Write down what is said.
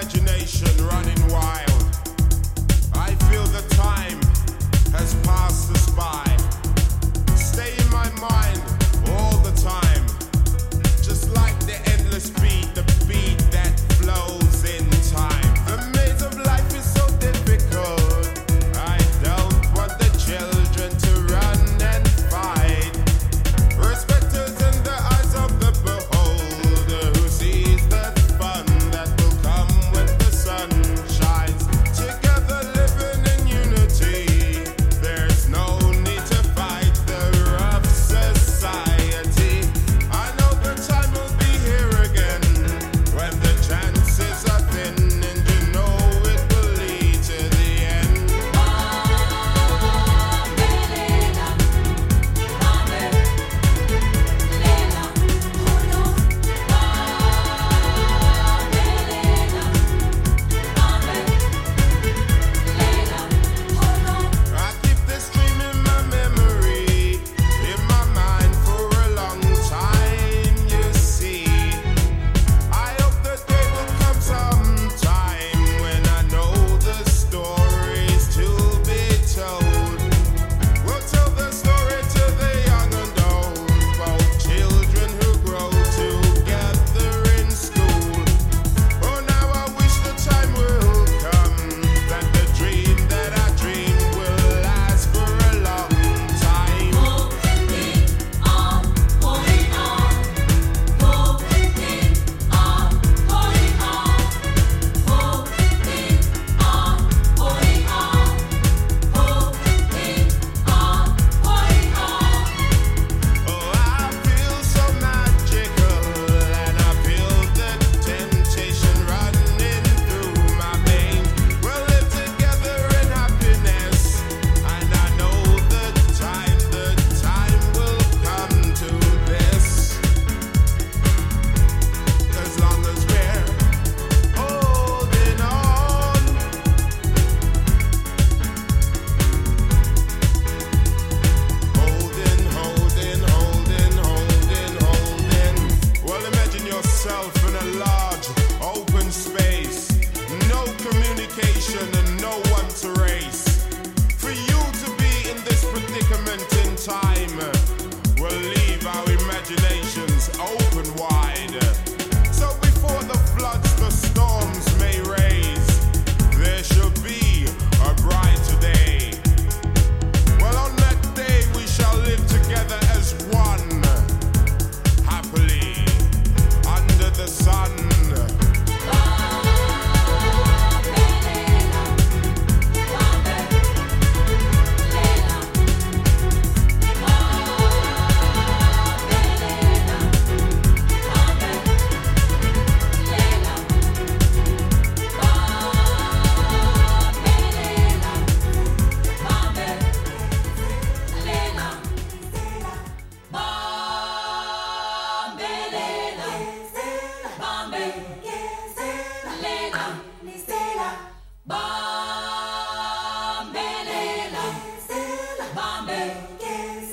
imagination running wild. I feel the time has passed Jenkins.